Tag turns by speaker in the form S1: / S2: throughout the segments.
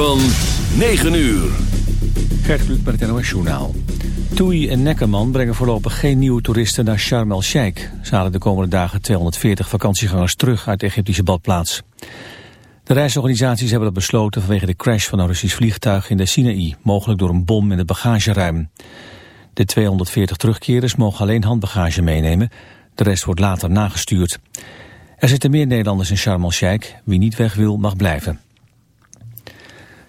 S1: Van 9 uur.
S2: Gert Kluk met het NOS Journaal. Toei en Neckerman brengen voorlopig geen nieuwe toeristen naar Sharm el-Sheikh. Ze halen de komende dagen 240 vakantiegangers terug uit de Egyptische badplaats. De reisorganisaties hebben dat besloten vanwege de crash van een Russisch vliegtuig in de Sinaï, mogelijk door een bom in het bagageruim. De 240 terugkerers mogen alleen handbagage meenemen, de rest wordt later nagestuurd. Er zitten meer Nederlanders in Sharm el-Sheikh, wie niet weg wil mag blijven.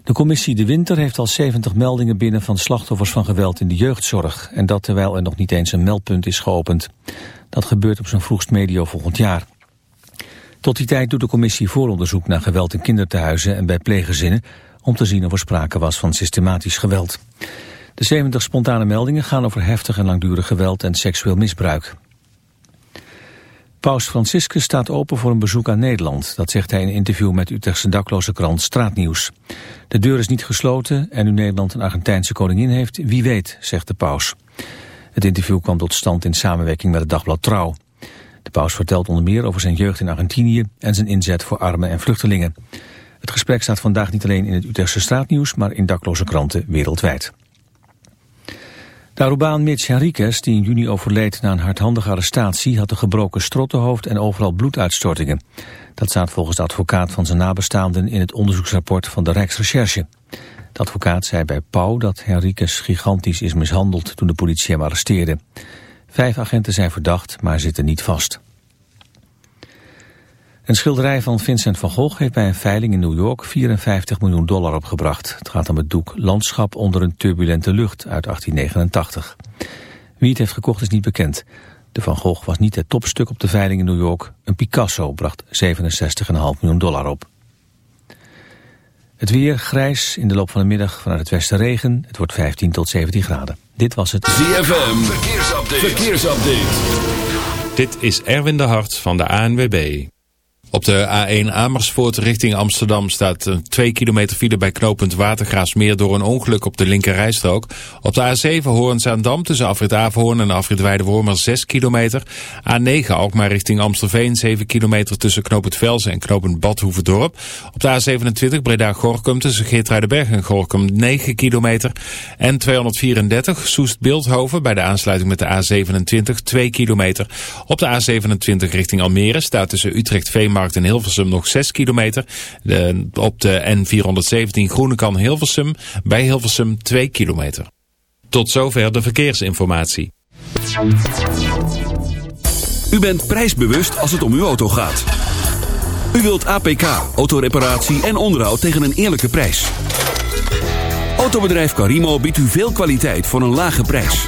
S2: De commissie De Winter heeft al 70 meldingen binnen van slachtoffers van geweld in de jeugdzorg. En dat terwijl er nog niet eens een meldpunt is geopend. Dat gebeurt op zijn vroegst medio volgend jaar. Tot die tijd doet de commissie vooronderzoek naar geweld in kinderthuizen en bij pleeggezinnen... om te zien of er sprake was van systematisch geweld. De 70 spontane meldingen gaan over heftig en langdurig geweld en seksueel misbruik. Paus Franciscus staat open voor een bezoek aan Nederland. Dat zegt hij in een interview met Utrechtse dakloze krant Straatnieuws. De deur is niet gesloten en nu Nederland een Argentijnse koningin heeft, wie weet, zegt de paus. Het interview kwam tot stand in samenwerking met het dagblad Trouw. De paus vertelt onder meer over zijn jeugd in Argentinië en zijn inzet voor armen en vluchtelingen. Het gesprek staat vandaag niet alleen in het Utrechtse Straatnieuws, maar in dakloze kranten wereldwijd. De Arubaan Mitch Henriquez, die in juni overleed na een hardhandige arrestatie, had een gebroken strottenhoofd en overal bloeduitstortingen. Dat staat volgens de advocaat van zijn nabestaanden in het onderzoeksrapport van de Rijksrecherche. De advocaat zei bij Pauw dat Henriquez gigantisch is mishandeld toen de politie hem arresteerde. Vijf agenten zijn verdacht, maar zitten niet vast. Een schilderij van Vincent van Gogh heeft bij een veiling in New York 54 miljoen dollar opgebracht. Het gaat om het doek Landschap onder een turbulente lucht uit 1889. Wie het heeft gekocht is niet bekend. De Van Gogh was niet het topstuk op de veiling in New York. Een Picasso bracht 67,5 miljoen dollar op. Het weer grijs, in de loop van de middag vanuit het westen regen. Het wordt 15 tot 17 graden. Dit was het
S1: ZFM, verkeersupdate. verkeersupdate.
S3: Dit is Erwin de Hart van de ANWB. Op de A1 Amersfoort richting Amsterdam staat 2 kilometer file bij knooppunt Watergraafsmeer door een ongeluk op de linkerrijstrook. Op de A7 Hoorns aan Dam tussen Afrit Averhoorn en Afrit Weidewormer 6 kilometer. A9 Alkmaar richting Amstelveen 7 kilometer tussen knooppunt Velsen en knooppunt Badhoevedorp. Op de A27 Breda-Gorkum tussen Geertruidenberg en Gorkum 9 kilometer. En 234 Soest-Beeldhoven bij de aansluiting met de A27 2 kilometer. Op de A27 richting Almere staat tussen In Hilversum nog 6 kilometer. Op de N417 Groenekan Hilversum bij Hilversum 2 kilometer. Tot zover de verkeersinformatie.
S1: U bent prijsbewust als het om uw auto gaat. U wilt APK, autoreparatie en onderhoud tegen een eerlijke prijs. Autobedrijf Carimo biedt u veel kwaliteit voor een lage prijs.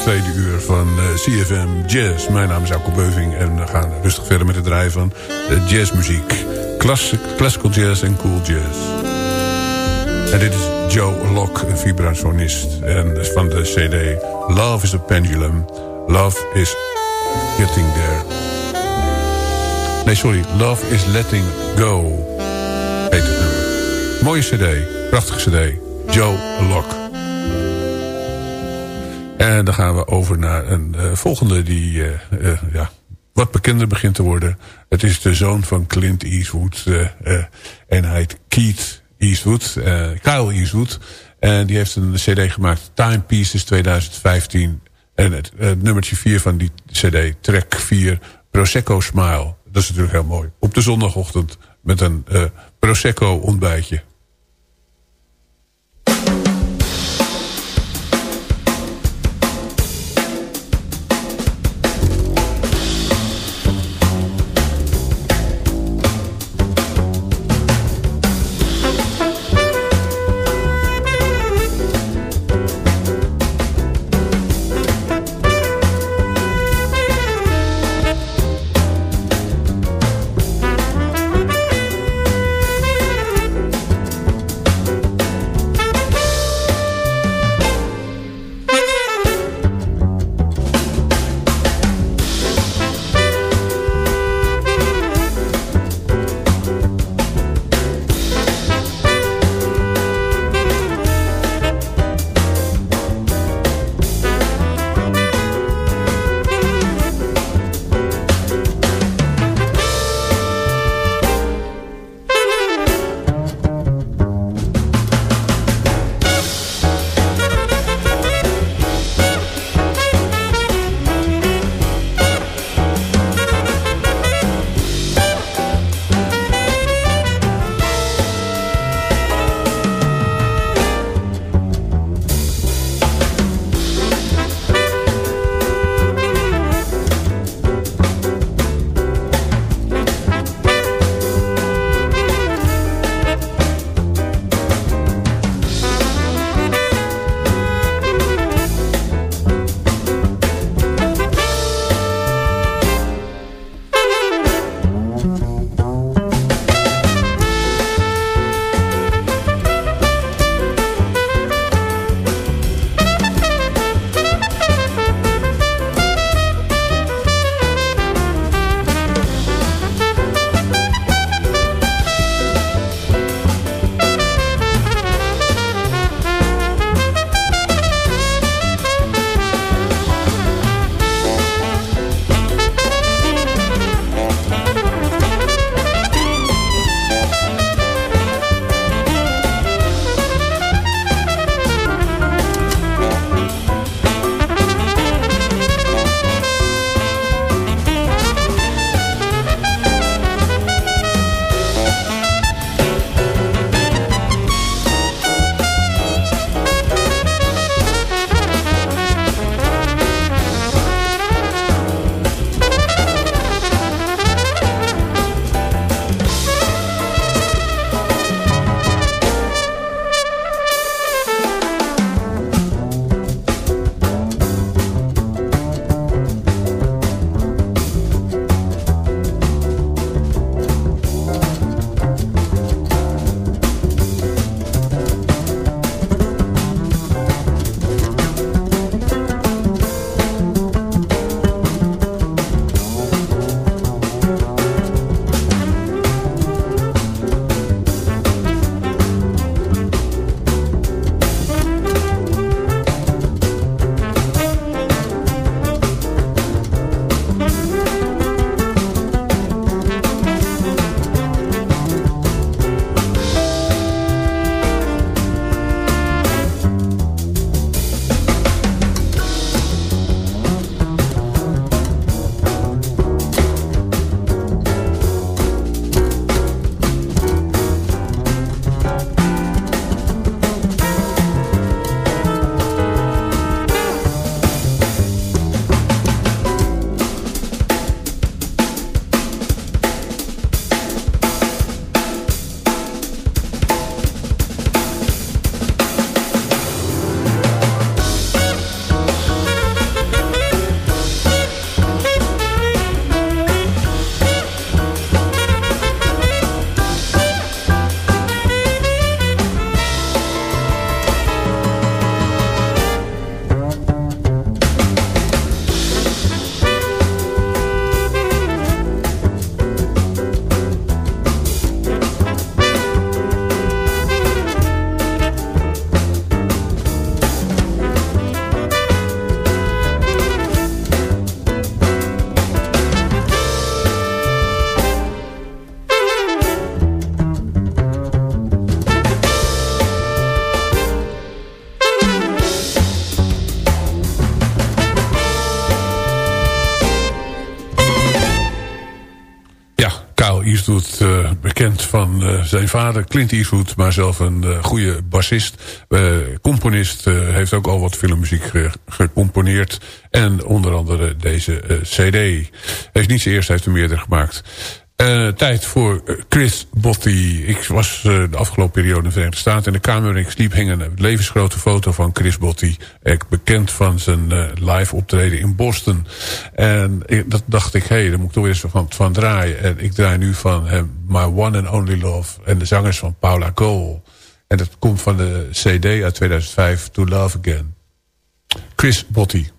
S4: Tweede uur van eh, CFM Jazz. Mijn naam is Alko Beuving en we gaan rustig verder met het draaien van jazzmuziek. Classic, classical jazz en cool jazz. En dit is Joe Locke, een vibrafonist. En van de cd Love is a Pendulum. Love is getting there. Nee, sorry. Love is letting go. Heet het nummer. Mooie cd. Prachtige cd. Joe Locke. En dan gaan we over naar een uh, volgende die uh, uh, ja, wat bekender begint te worden. Het is de zoon van Clint Eastwood. en hij heet Keith Eastwood. Kyle Eastwood. En die heeft een cd gemaakt. Timepieces 2015. En het, het nummertje 4 van die cd. Track 4. Prosecco Smile. Dat is natuurlijk heel mooi. Op de zondagochtend met een Prosecco ontbijtje.
S5: Uh, zijn vader Clint Eastwood... maar zelf een uh, goede bassist, componist... heeft ook al wat filmmuziek gecomponeerd. En onder andere deze cd. Hij is niet zijn eerste, hij heeft er meerdere gemaakt. Uh, tijd voor Chris Botti. Ik was uh, de afgelopen periode in de Verenigde Staten in de kamer waarin ik sliep hing een levensgrote foto van Chris Botti. Bekend van zijn live optreden in Boston. En dat dacht ik, hé, hey, daar moet ik toch eens van, van draaien. En ik draai nu van My One and Only Love. En de zangers van Paula Cole. En dat komt van de CD uit 2005, To Love Again. Chris Botti.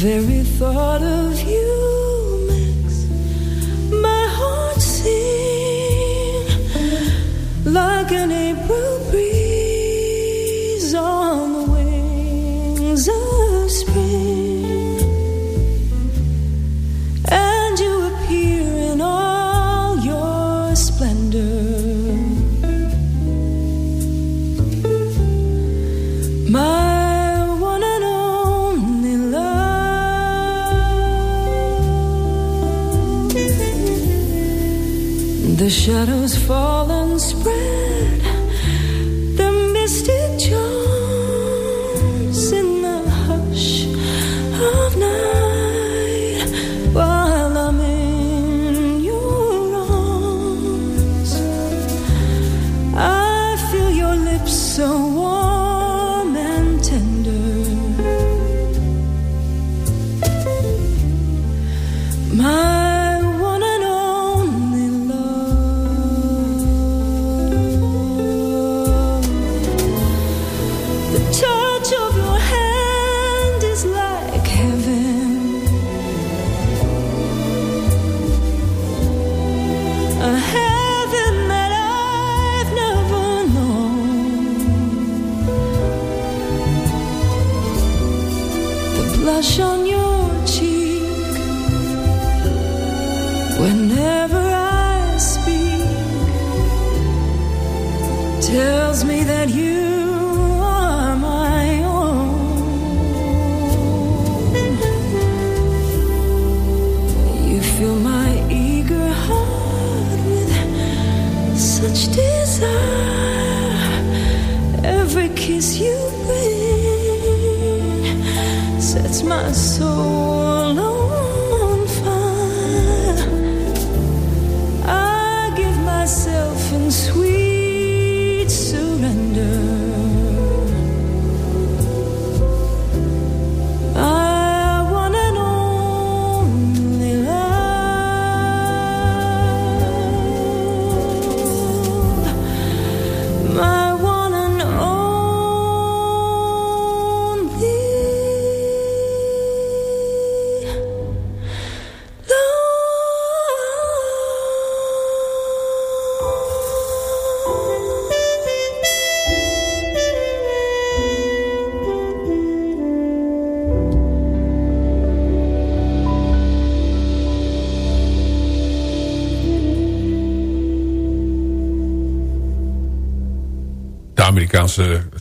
S5: very thought of you.
S4: shadow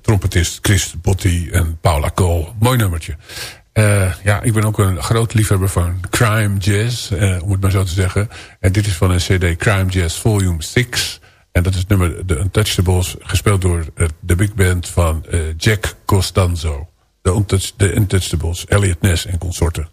S4: trompetist Chris Botti en Paula Cole. Mooi nummertje. Eh, ja, ik ben ook een groot liefhebber van crime jazz, eh, om het maar zo te zeggen. En dit is van een cd Crime Jazz Volume 6. En dat is het nummer The Untouchables, gespeeld door eh, de big band van eh, Jack Costanzo. De, Untouch, Untouchables, Elliot Ness en consorten.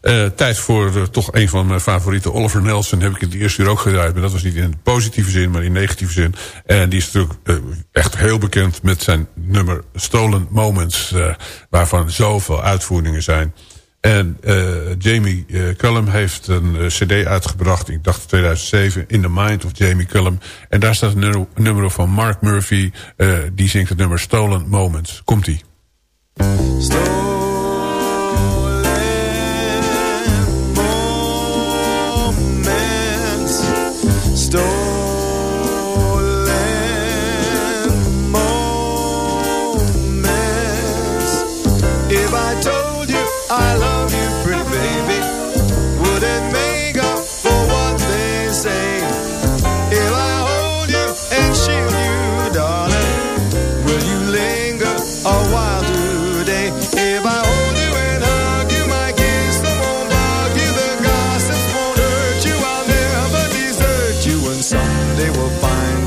S4: Eh, tijd voor eh, toch een van mijn favorieten. Oliver Nelson heb ik in het eerste uur ook gedraaid. Maar dat was niet in positieve zin, maar in negatieve zin. En die is natuurlijk eh, echt heel bekend met zijn nummer Stolen Moments. waarvan zoveel uitvoeringen zijn. En Jamie Cullum heeft een cd uitgebracht. Ik dacht 2007. In the Mind of Jamie Cullum. En daar staat een nummer, van Mark Murphy. die zingt het nummer Stolen Moments. Komt-ie.
S6: If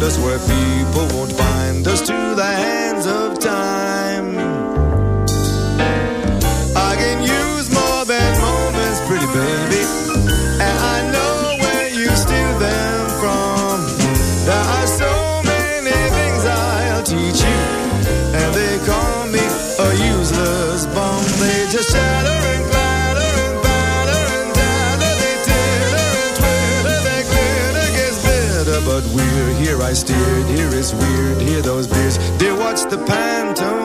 S6: that's where steered. Here is weird. Hear those beers. Dear, what's the pantomime?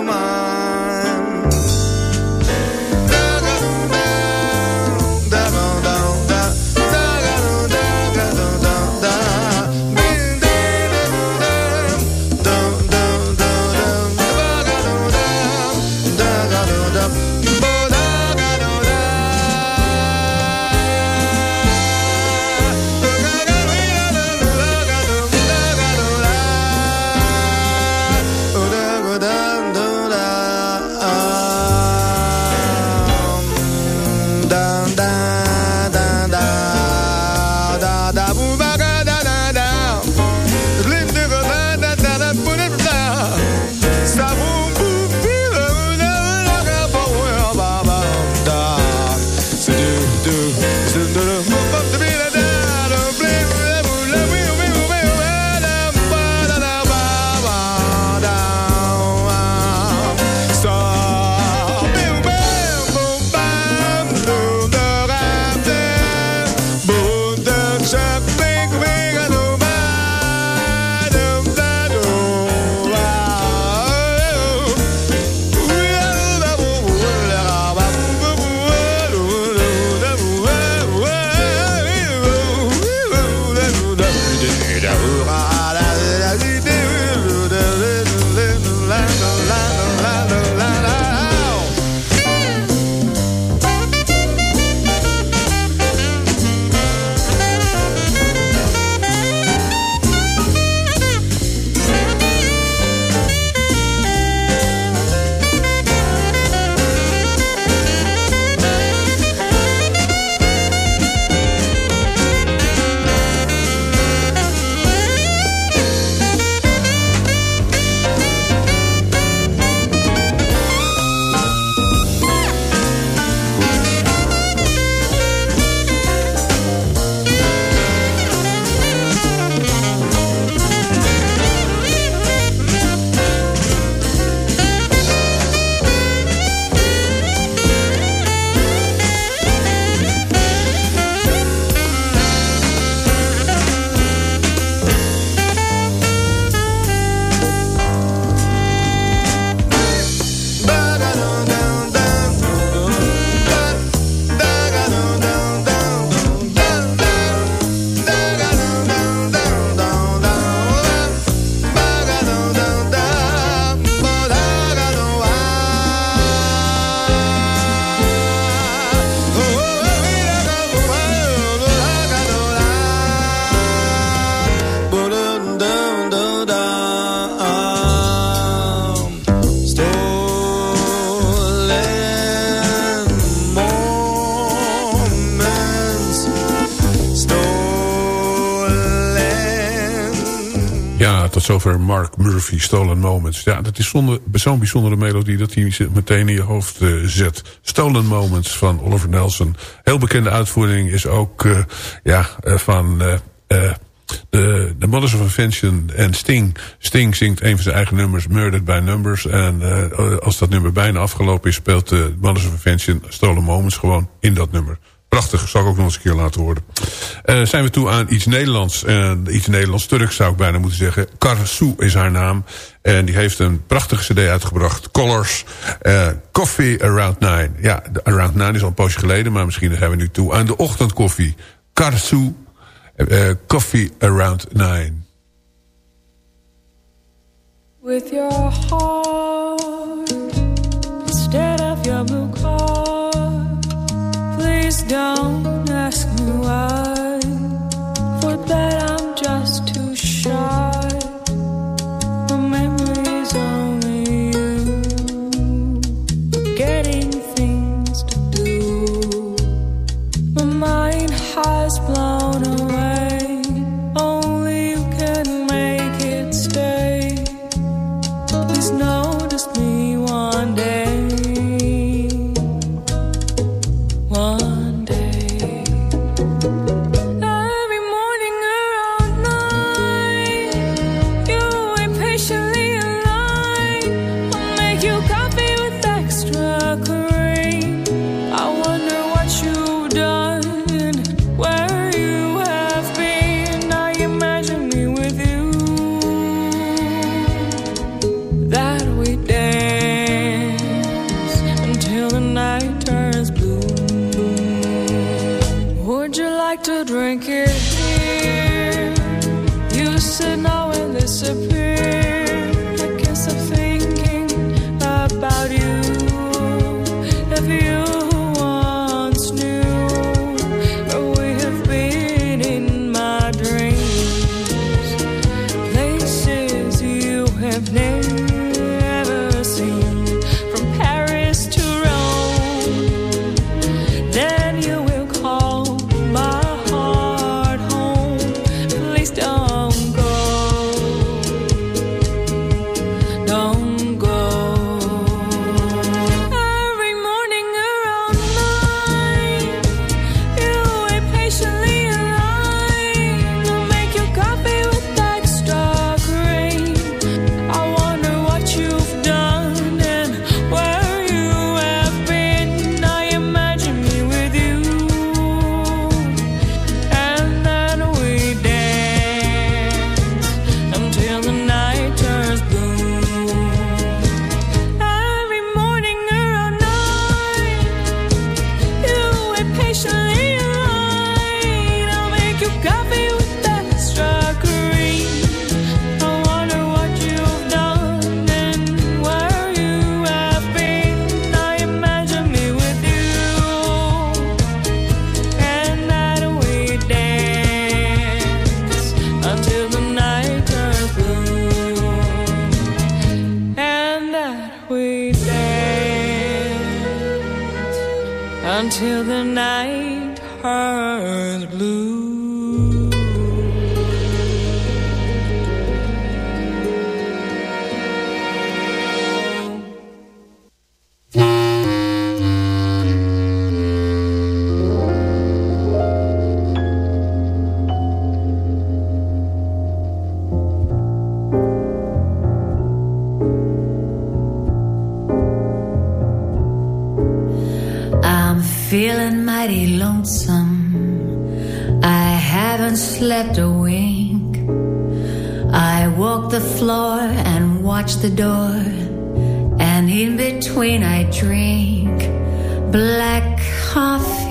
S4: Stolen Moments. Ja, dat is zo'n bijzondere melodie dat hij meteen in je hoofd eh, zet. Stolen Moments van Oliver Nelson. Heel bekende uitvoering is ook eh, ja, eh, van... de, de Mothers of Invention en Sting. Sting zingt een van zijn eigen nummers, Murdered by Numbers. En als dat nummer bijna afgelopen is... speelt de Mothers of Invention Stolen Moments gewoon in dat nummer. Prachtig, zal ik ook nog eens een keer laten horen. Eh, zijn we toe aan iets Nederlands. Uh, iets Nederlands-Turks zou ik bijna moeten zeggen. Karsu is haar naam. En die heeft een prachtige cd uitgebracht. Colors. Uh, Coffee Around Nine. Ja, Around Nine is al een poosje geleden. Maar misschien zijn we nu toe aan de ochtendkoffie. Karsu. Uh, coffee Around Nine.
S5: with your heart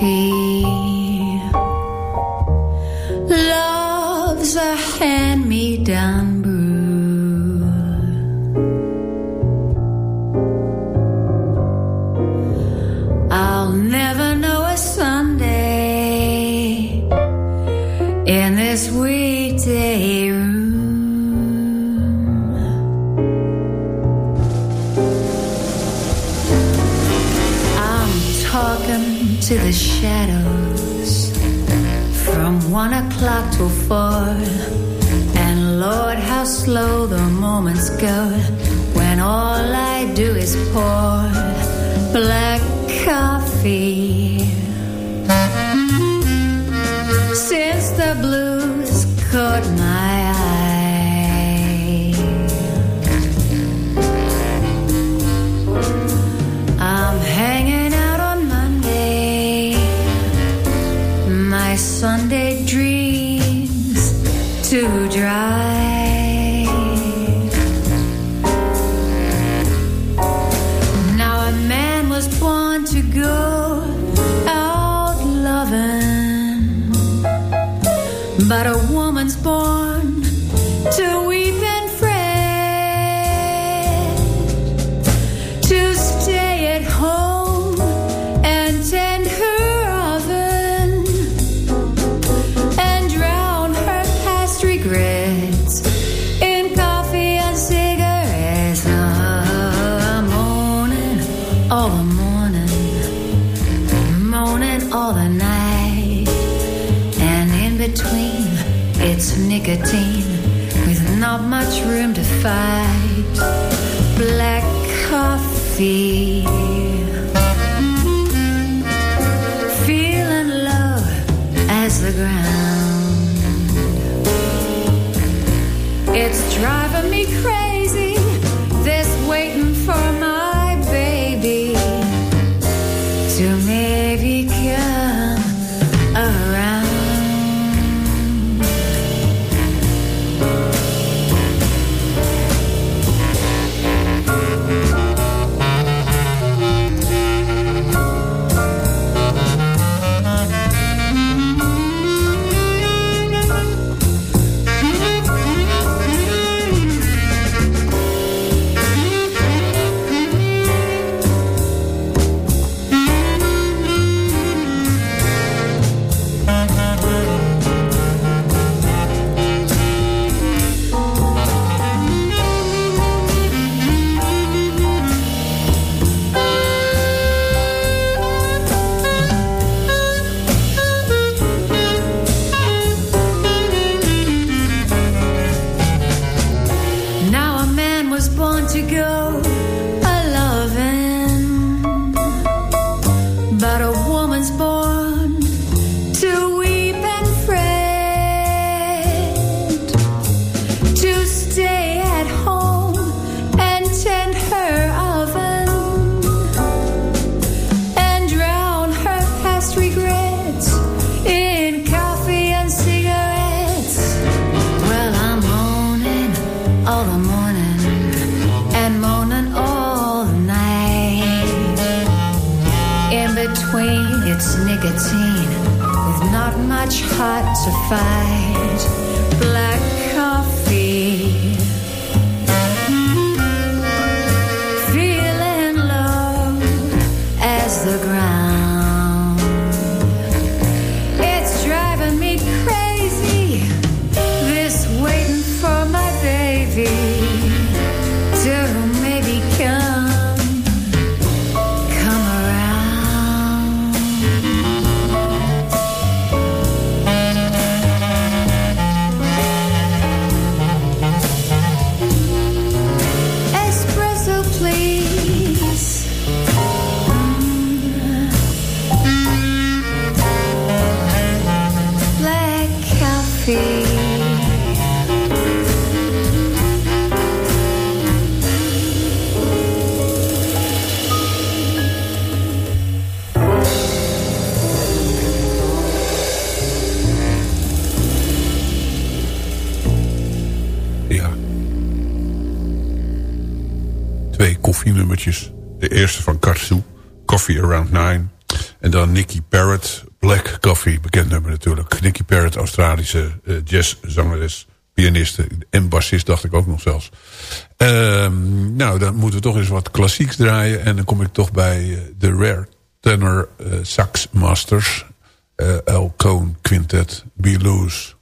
S5: coffee.
S7: Love's a hand me down. girl when all I do is pour. black coffee. Feeling low as the ground. It's dry. Nicotine with not much heart to fight. Black
S4: eerste van Katsu, Coffee Around Nine. En dan Nicky Parrott, Black Coffee, bekend nummer natuurlijk. Nicky Parrott, Australische eh, jazzzangeres, pianiste en bassist, dacht ik ook nog zelfs. Ehm, nou, dan moeten we toch eens wat klassieks draaien. En dan kom ik toch bij eh, de Rare Tenor eh, Sax Masters. El Cohn Quintet, Be Loose.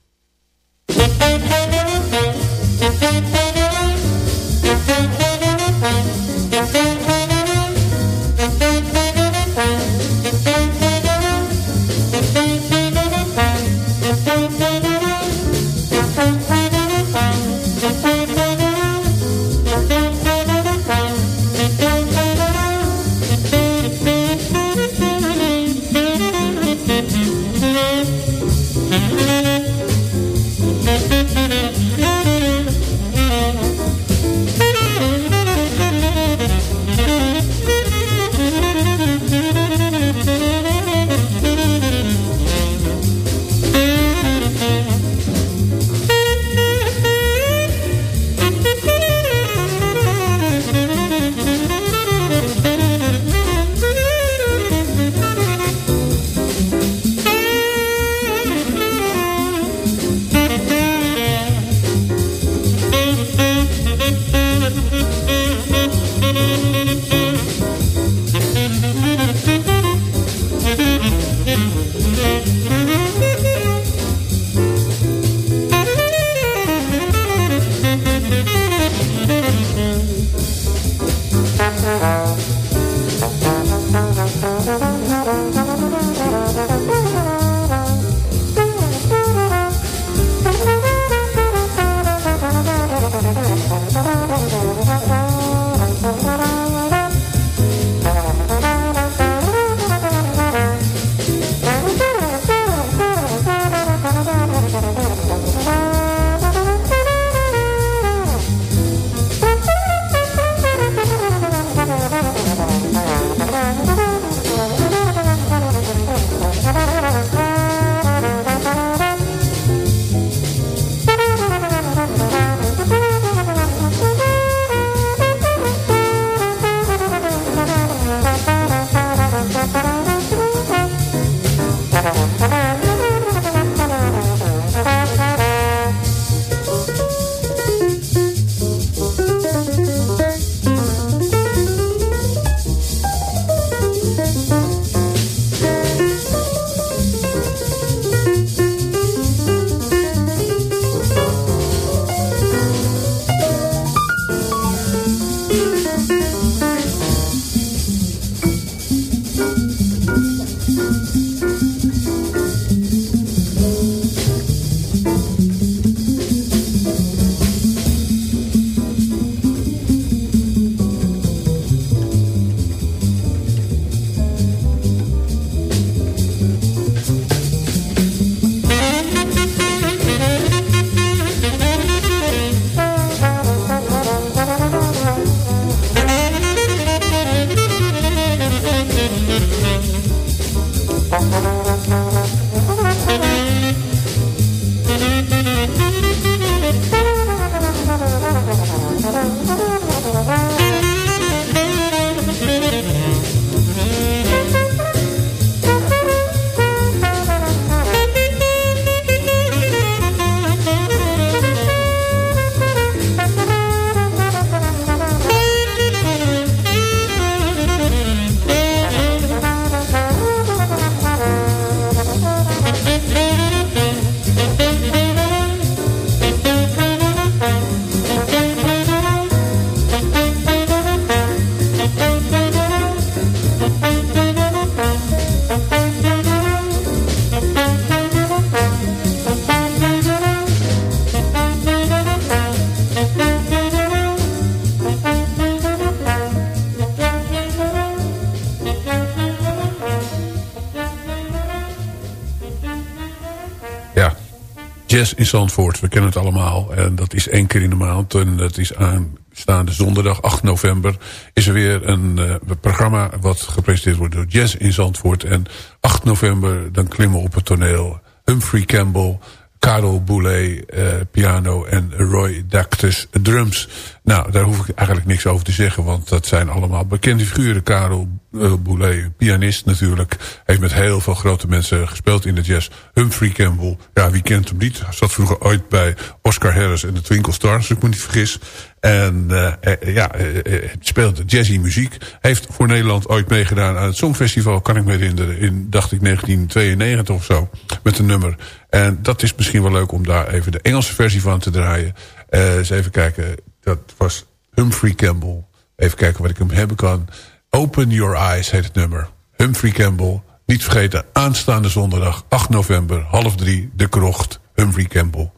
S8: Jazz in Zandvoort. We kennen het allemaal. En dat is één keer in de maand. En dat is aanstaande zondag 8 november. Is er weer een uh, programma wat gepresenteerd wordt door Jazz in Zandvoort. En 8 november dan klimmen we op het toneel Humphrey Campbell... Karel Boulet uh, piano en Roy Dactus drums. Nou, daar hoef ik eigenlijk niks over te zeggen, want dat zijn allemaal bekende figuren. Karel uh, Boulet, pianist natuurlijk, heeft met heel veel grote mensen gespeeld in de jazz. Humphrey Campbell, ja, wie kent hem niet? Zat vroeger ooit bij Oscar Harris en de Twinkle Stars, als ik me niet vergis. En uh, ja, speelt jazzy muziek. Heeft voor Nederland ooit meegedaan aan het Songfestival, kan ik me herinneren. In, dacht ik, 1992 of zo, met een nummer. En dat is misschien wel leuk om daar even de Engelse versie van te draaien. Eens even kijken. Dat was Humphrey Campbell. Even kijken wat ik hem hebben kan. Open Your Eyes heet het nummer. Humphrey Campbell. Niet vergeten, aanstaande zondag 8 november, half drie, de krocht. Humphrey Campbell.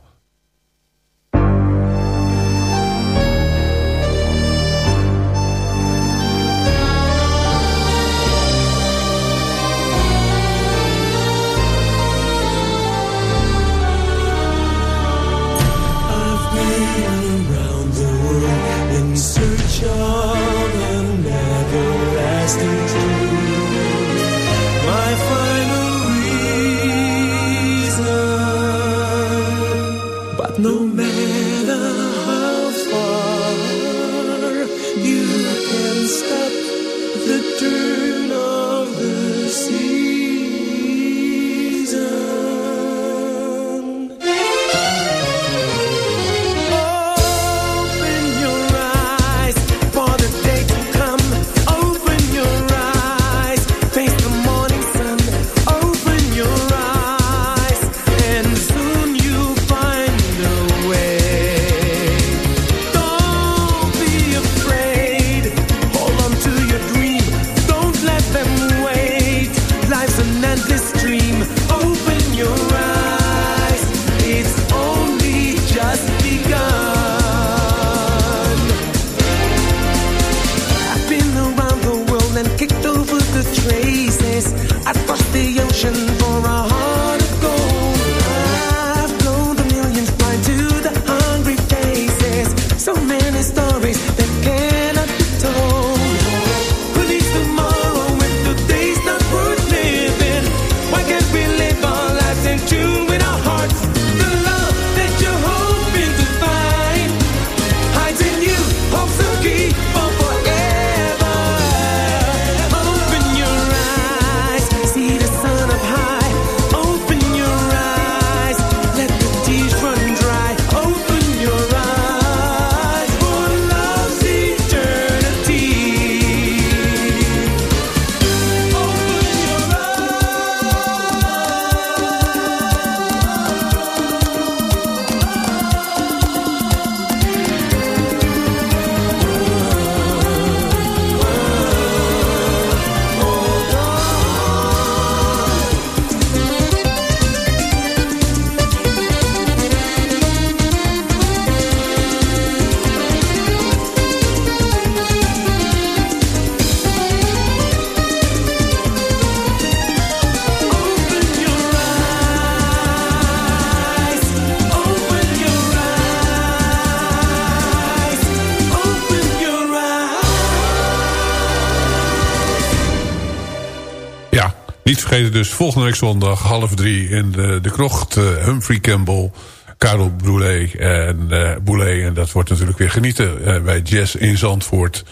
S8: Vergeten dus volgende week zondag half drie in de, de krocht. Uh, Humphrey Campbell, Karel Boulet en uh. En dat wordt natuurlijk weer genieten uh, bij Jazz in Zandvoort.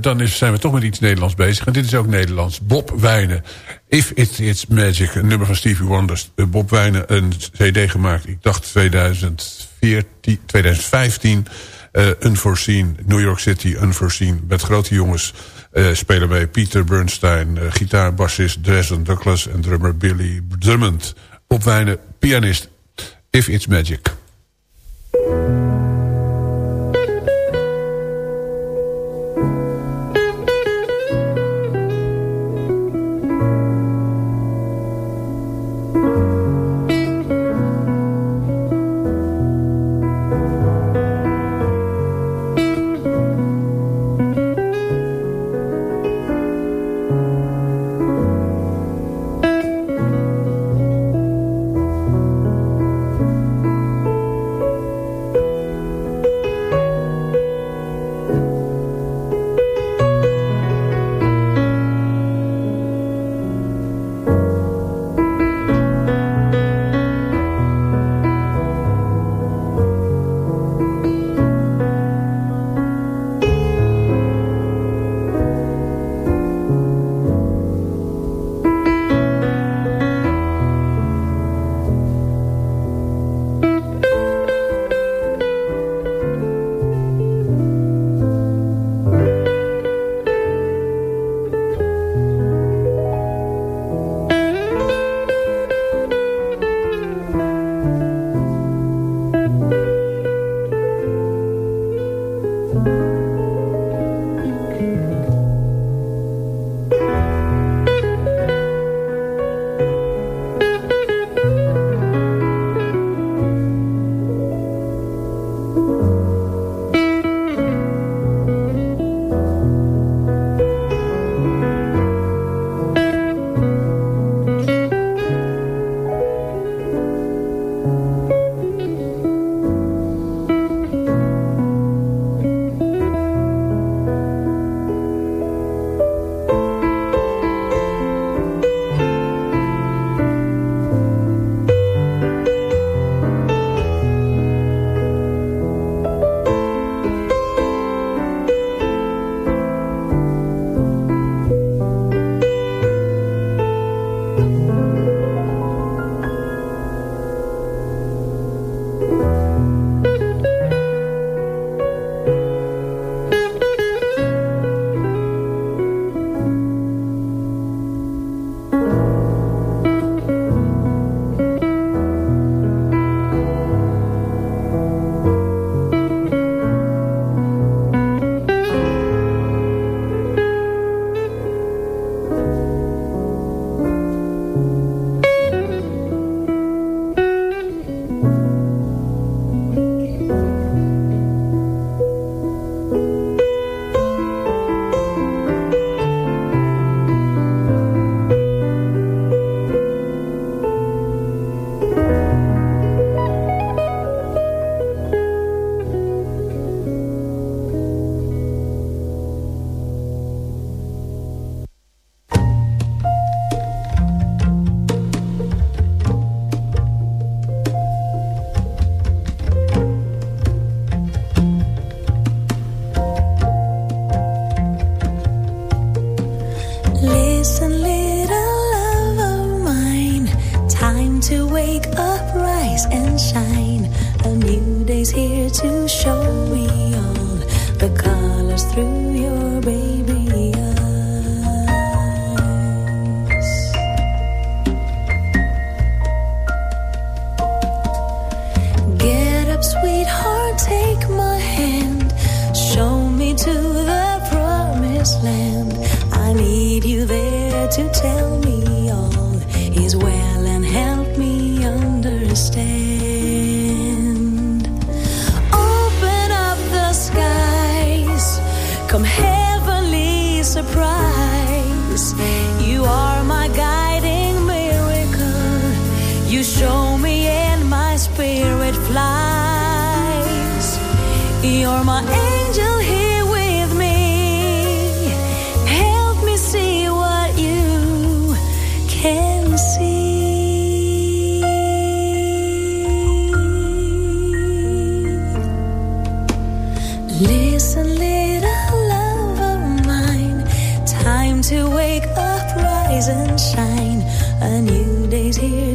S8: dan zijn we toch met iets Nederlands bezig. En dit is ook Nederlands. Bob Wijnen. If It It's Magic. Een nummer van Stevie Wonder. Bob Wijnen een cd gemaakt. Ik dacht 2014, 2015. Unforeseen. New York City Unforeseen. Met grote jongens. Uh, spelen bij Peter Bernstein, uh, gitaar, bassist Dresden Douglas en drummer Billy Drummond. Opwijnen, pianist If It's Magic.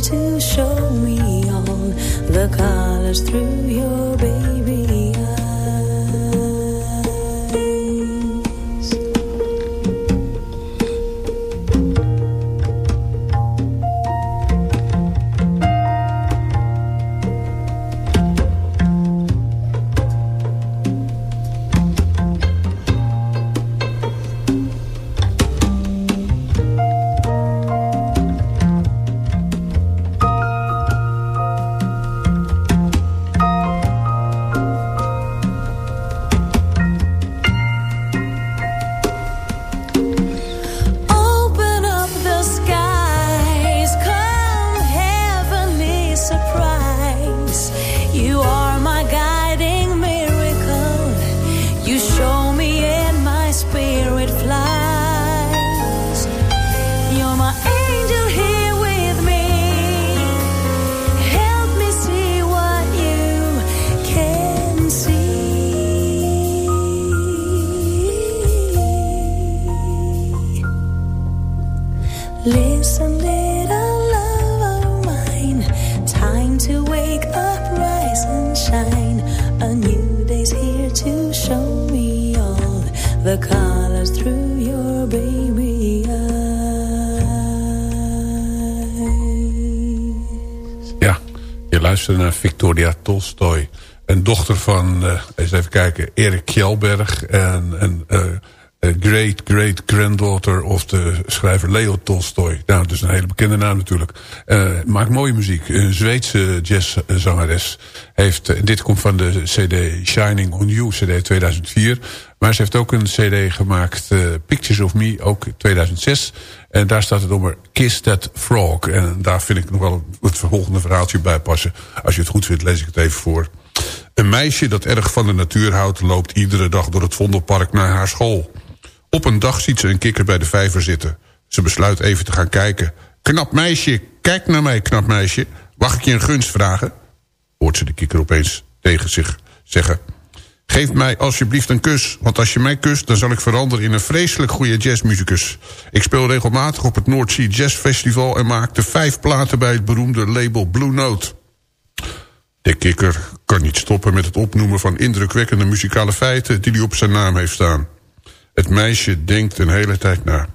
S5: To show me all the colors through your baby
S4: Erik Kjelberg. En een eh, eh, great, great granddaughter of de schrijver Leo Tolstoy. Nou, dat een hele bekende naam natuurlijk. Eh, maakt mooie muziek. Een Zweedse jazzzangeres. Heeft, dit komt van de cd Shining on You, cd 2004. Maar ze heeft ook een cd gemaakt, Pictures of Me, ook 2006. En daar staat het over Kiss That Frog. En daar vind ik nog wel het volgende verhaaltje bij passen. Als je het goed vindt, lees ik het even voor. Een meisje dat erg van de natuur houdt... loopt iedere dag door het Vondelpark naar haar school. Op een dag ziet ze een kikker bij de vijver zitten. Ze besluit even te gaan kijken. Knap meisje, kijk naar mij, knap meisje. Mag ik je een gunst vragen? Hoort ze de kikker opeens tegen zich zeggen. Geef mij alsjeblieft een kus, want als je mij kust... dan zal ik veranderen in een vreselijk goede jazzmuzikus. Ik speel regelmatig op het North Sea Jazz Festival... en maakte vijf platen bij het beroemde label Blue Note. De kikker kan niet stoppen met het opnoemen van indrukwekkende muzikale feiten... die hij op zijn naam heeft staan. Het meisje denkt een hele tijd na.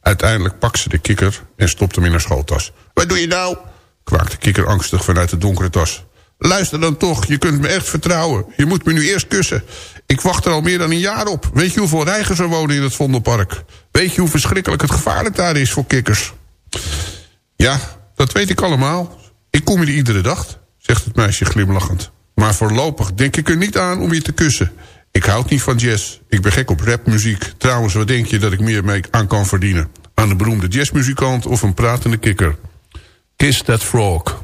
S4: Uiteindelijk pakt ze de kikker en stopt hem in haar schooltas. Wat doe je nou? kwaakt de kikker angstig vanuit de donkere tas. Luister dan toch, je kunt me echt vertrouwen. Je moet me nu eerst kussen. Ik wacht er al meer dan een jaar op. Weet je hoeveel reigers er wonen in het Vondelpark? Weet je hoe verschrikkelijk het gevaarlijk daar is voor kikkers? Ja, dat weet ik allemaal. Ik kom hier iedere dag, zegt het meisje glimlachend. Maar voorlopig denk ik er niet aan om je te kussen. Ik houd niet van jazz. Ik ben gek op rapmuziek. Trouwens, wat denk je dat ik meer mee aan kan verdienen? Aan een beroemde jazzmuzikant of een pratende kikker? Kiss that frog.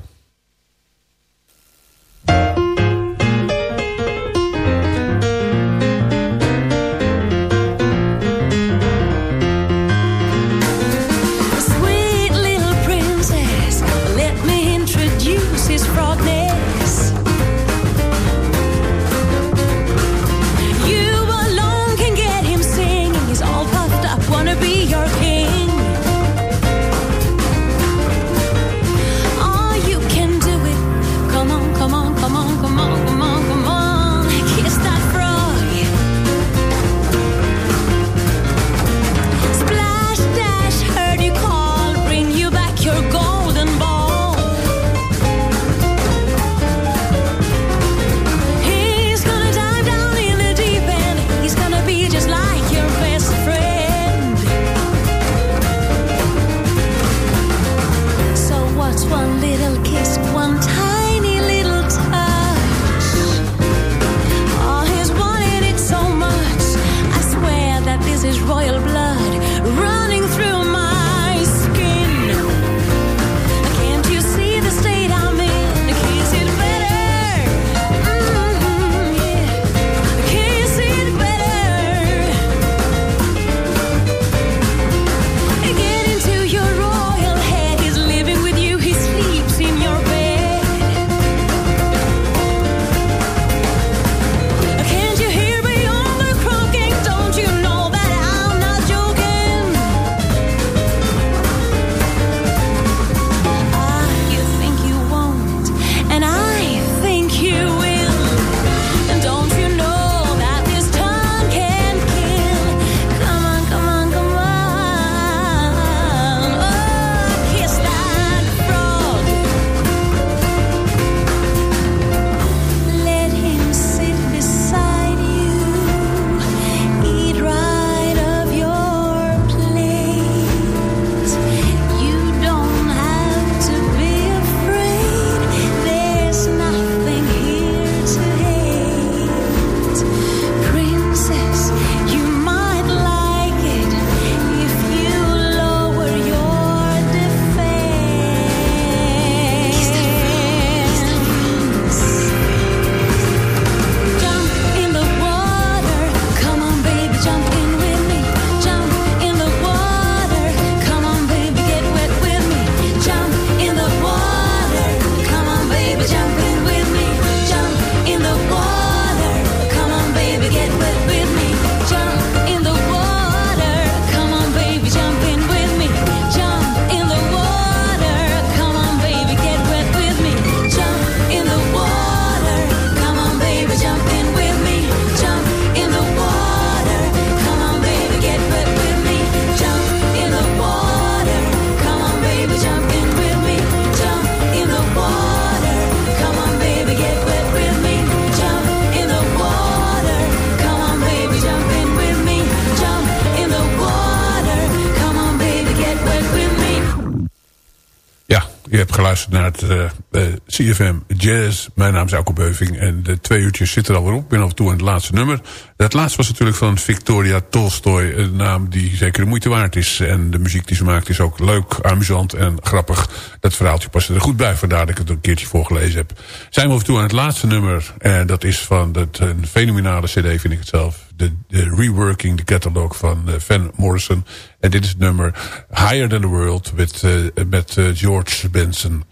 S4: CFM Jazz. Mijn naam is Alko Beuving en de twee uurtjes zitten er alweer op. Ik ben af en toe aan het laatste nummer. Het laatste was natuurlijk van Victoria Tolstoy. Een naam die zeker de moeite waard is. En de muziek die ze maakt is ook leuk, amusant en grappig. Dat verhaaltje past er goed bij, vandaar dat ik het een keertje voorgelezen heb. Zijn we af en toe aan het laatste nummer. En dat is van het, een fenomenale cd, vind ik het zelf. De, de reworking, de catalog van eh, Van Morrison. En dit is het nummer Higher Than The World met, eh, met eh, George Benson.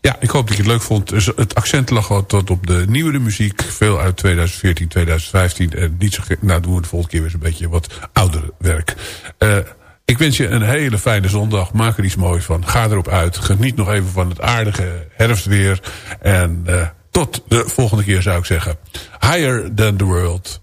S4: Ja, ik hoop dat je het leuk vond. Dus het accent lag wat op de nieuwere muziek. Veel uit 2014, 2015. En niet zo nou doen we de volgende keer weer een beetje wat ouder werk. Eh, ik wens je een hele fijne zondag. Maak er iets moois van. Ga erop uit. Geniet nog even van het aardige herfstweer. En eh, tot de volgende keer zou ik zeggen. Higher than the world.